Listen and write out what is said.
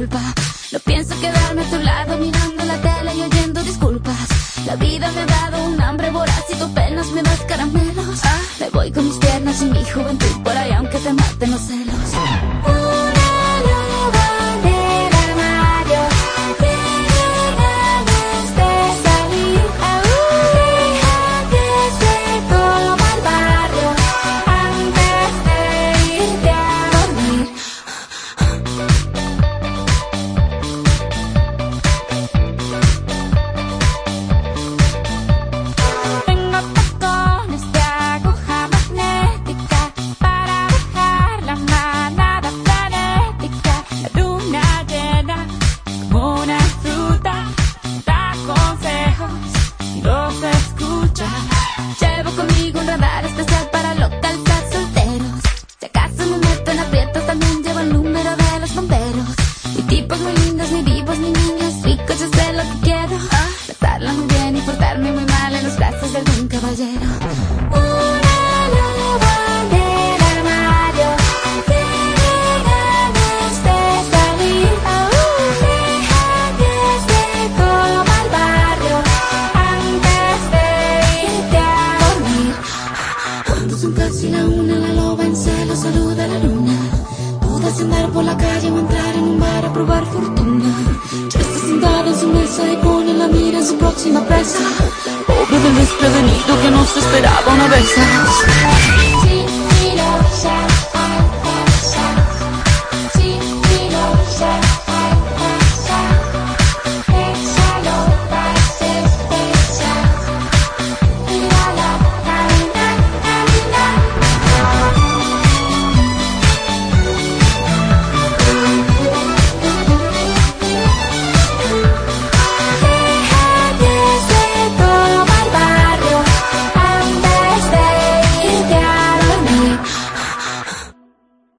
No pienso quedarme a tu lado mirando la tele y oyendo disculpas. La vida me ha dado un hambre voraz y tú penas me das caramelos. Ah. Me voy con mis piernas y mi juventud por ahí aunque te maten los celos. Si andar por la calle o entrar en un bar a probar fortuna. Ya está sentada en su mesa y pone la mira en su próxima presa. Pobre del desprevenido que no se esperaba una vez.